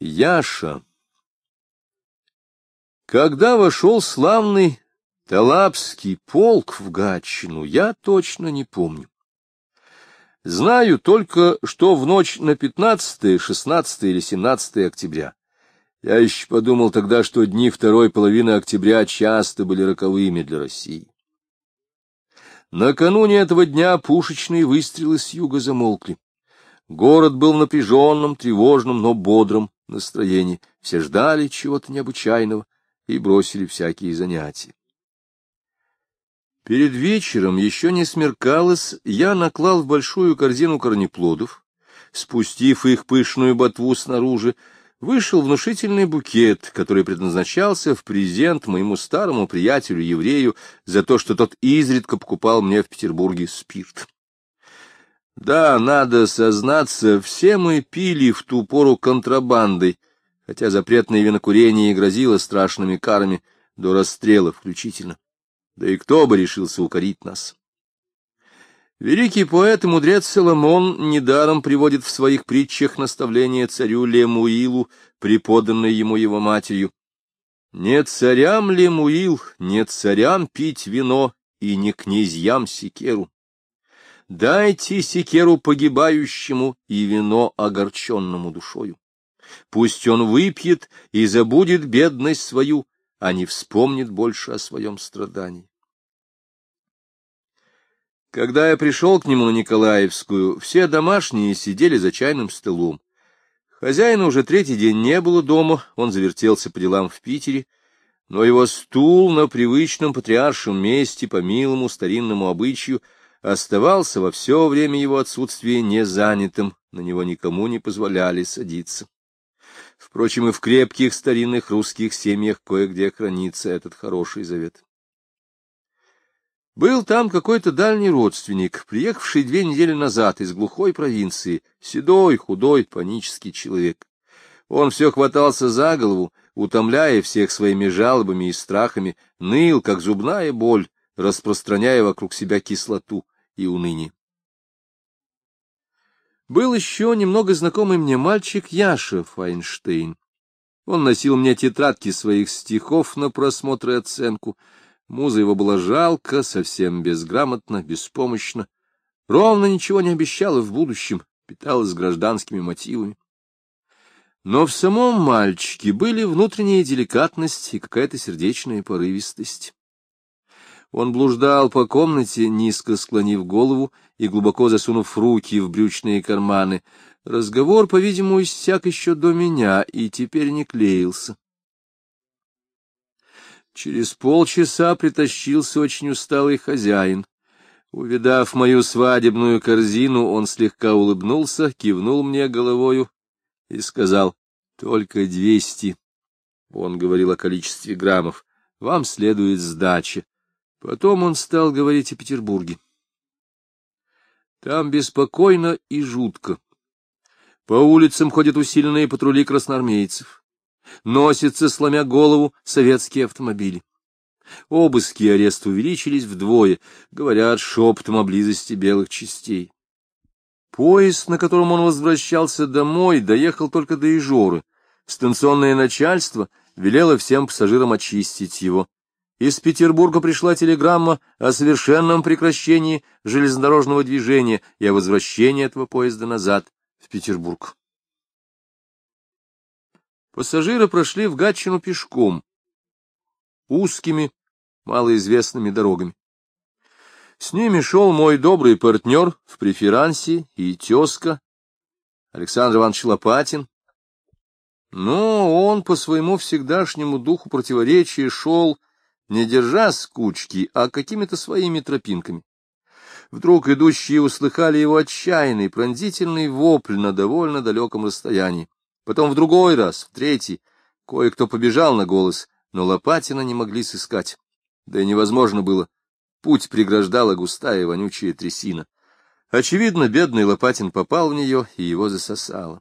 Яша. Когда вошел славный Талапский полк в Гатчину, я точно не помню. Знаю только, что в ночь на 15, 16 или 17 октября. Я еще подумал тогда, что дни второй половины октября часто были роковыми для России. Накануне этого дня пушечные выстрелы с юга замолкли. Город был в напряженном, тревожном, но бодром настроении. Все ждали чего-то необычайного и бросили всякие занятия. Перед вечером, еще не смеркалось, я наклал в большую корзину корнеплодов, спустив их пышную ботву снаружи, вышел внушительный букет, который предназначался в презент моему старому приятелю-еврею за то, что тот изредка покупал мне в Петербурге спирт. Да, надо сознаться, все мы пили в ту пору контрабандой, хотя запретное винокурение грозило страшными карами, до расстрела включительно. Да и кто бы решился укорить нас? Великий поэт и мудрец Соломон недаром приводит в своих притчах наставление царю Лемуилу, преподанное ему его матерью. «Не царям Лемуил, не царям пить вино, и не князьям секеру. Дайте секеру погибающему и вино огорченному душою. Пусть он выпьет и забудет бедность свою, а не вспомнит больше о своем страдании. Когда я пришел к нему на Николаевскую, все домашние сидели за чайным столом. Хозяина уже третий день не было дома, он завертелся по делам в Питере, но его стул на привычном патриаршем месте по милому старинному обычаю — оставался во все время его отсутствия незанятым, на него никому не позволяли садиться. Впрочем, и в крепких старинных русских семьях кое-где хранится этот хороший завет. Был там какой-то дальний родственник, приехавший две недели назад из глухой провинции, седой, худой, панический человек. Он все хватался за голову, утомляя всех своими жалобами и страхами, ныл, как зубная боль, распространяя вокруг себя кислоту и уныние. Был еще немного знакомый мне мальчик Яша Файнштейн. Он носил мне тетрадки своих стихов на просмотр и оценку. Муза его была жалко, совсем безграмотно, беспомощно. Ровно ничего не обещала в будущем, питалась гражданскими мотивами. Но в самом мальчике были внутренняя деликатность и какая-то сердечная порывистость. Он блуждал по комнате, низко склонив голову и глубоко засунув руки в брючные карманы. Разговор, по-видимому, иссяк еще до меня и теперь не клеился. Через полчаса притащился очень усталый хозяин. Увидав мою свадебную корзину, он слегка улыбнулся, кивнул мне головою и сказал, — только двести. Он говорил о количестве граммов. Вам следует сдача. Потом он стал говорить о Петербурге. Там беспокойно и жутко. По улицам ходят усиленные патрули красноармейцев. Носятся, сломя голову, советские автомобили. Обыски и арест увеличились вдвое, говорят шепотом о близости белых частей. Поезд, на котором он возвращался домой, доехал только до Ижоры. Станционное начальство велело всем пассажирам очистить его. Из Петербурга пришла телеграмма о совершенном прекращении железнодорожного движения и о возвращении этого поезда назад в Петербург. Пассажиры прошли в Гатчину пешком, узкими, малоизвестными дорогами. С ними шел мой добрый партнер в преферансе и тезка Александр Иванович Лопатин. Но он по своему всегдашнему духу противоречия шел не держа скучки, а какими-то своими тропинками. Вдруг идущие услыхали его отчаянный, пронзительный вопль на довольно далеком расстоянии. Потом в другой раз, в третий, кое-кто побежал на голос, но Лопатина не могли сыскать. Да и невозможно было. Путь преграждала густая вонючая трясина. Очевидно, бедный Лопатин попал в нее, и его засосало.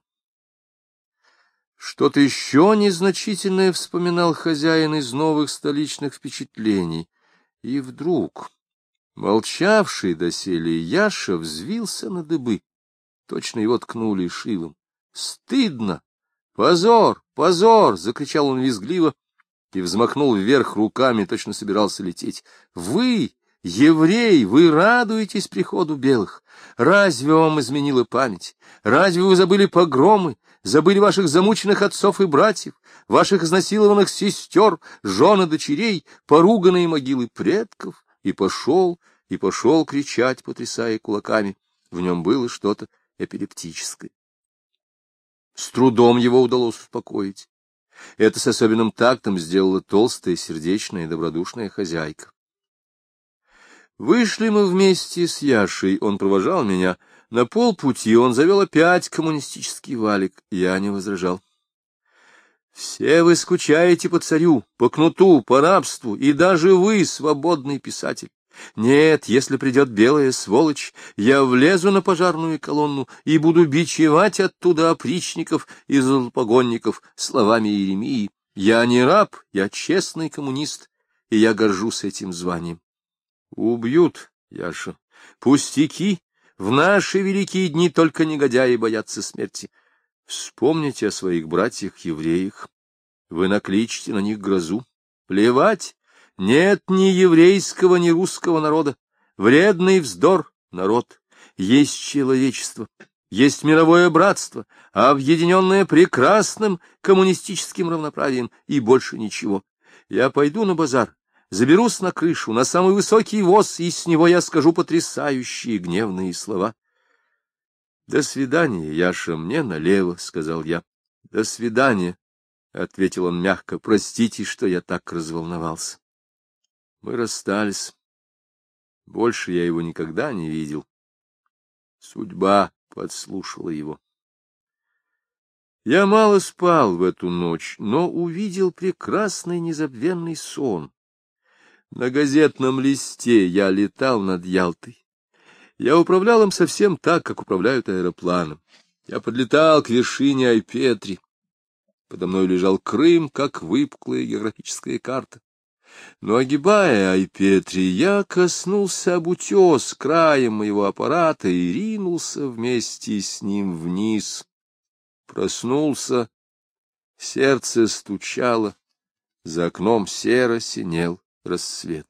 Что-то еще незначительное вспоминал хозяин из новых столичных впечатлений. И вдруг, молчавший доселе Яша, взвился на дыбы. Точно его ткнули шилом. Стыдно, Позор! Позор! — закричал он визгливо и взмахнул вверх руками, точно собирался лететь. Вы, еврей, вы радуетесь приходу белых. Разве вам изменила память? Разве вы забыли погромы, забыли ваших замученных отцов и братьев, ваших изнасилованных сестер, жен и дочерей, поруганные могилы предков? И пошел, и пошел кричать, потрясая кулаками. В нем было что-то эпилептическое. С трудом его удалось успокоить. Это с особенным тактом сделала толстая, сердечная и добродушная хозяйка. Вышли мы вместе с Яшей, он провожал меня. На полпути он завел опять коммунистический валик, я не возражал. Все вы скучаете по царю, по кнуту, по рабству, и даже вы, свободный писатель. Нет, если придет белая сволочь, я влезу на пожарную колонну и буду бичевать оттуда опричников и золопогонников словами Иеремии. Я не раб, я честный коммунист, и я горжусь этим званием. Убьют, Яша. Пустяки. В наши великие дни только негодяи боятся смерти. Вспомните о своих братьях-евреях. Вы накличите на них грозу. Плевать. Нет ни еврейского, ни русского народа. Вредный вздор — народ. Есть человечество. Есть мировое братство, объединенное прекрасным коммунистическим равноправием, и больше ничего. Я пойду на базар, заберусь на крышу, на самый высокий воз, и с него я скажу потрясающие гневные слова. — До свидания, Яша, мне налево, — сказал я. — До свидания, — ответил он мягко. — Простите, что я так разволновался. Мы расстались. Больше я его никогда не видел. Судьба подслушала его. Я мало спал в эту ночь, но увидел прекрасный незабвенный сон. На газетном листе я летал над Ялтой. Я управлял им совсем так, как управляют аэропланом. Я подлетал к вершине Айпетри. Подо мной лежал Крым, как выпуклая географическая карта. Но, огибая Айпетри, я коснулся об утес краем моего аппарата и ринулся вместе с ним вниз. Проснулся, сердце стучало, за окном серо синел рассвет.